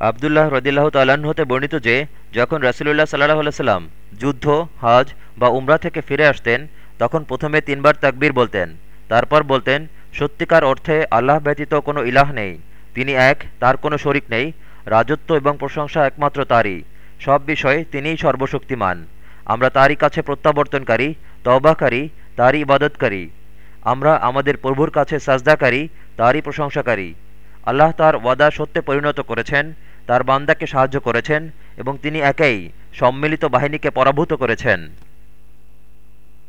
আবদুল্লাহ রদিল্লাহ তাল্লাহ্ন হতে বর্ণিত যে, যখন রাসুলুল্লাহ সাল্লাহ সাল্লাম যুদ্ধ, হজ বা উমরা থেকে ফিরে আসতেন, তখন প্রথমে তিনবার তাকবীর বলতেন। তারপর বলতেন, সত্যিকার অর্থে আল্লাহ ব্যতীত কোনো ইলাহ নেই। তিনি এক, তার কোনো শরিক নেই। রাজত্ব এবং প্রশংসা একমাত্র তারই। সব বিষয়ে তিনিই সর্বশক্তিমান। আমরা তারই কাছে প্রত্যাবর্তনকারী, তওবাকারী, তারই ইবাদতকারী। আমরা আমাদের প্রভুর কাছে সাজদাকারী, তারই প্রশংসাকারী। আল্লাহ তার ওয়াদা সত্যে পরিণত করেছেন। তার বান্দাকে সাহায্য করেছেন এবং তিনি একাই সম্মিলিত বাহিনীকে পরাভূত করেছেন।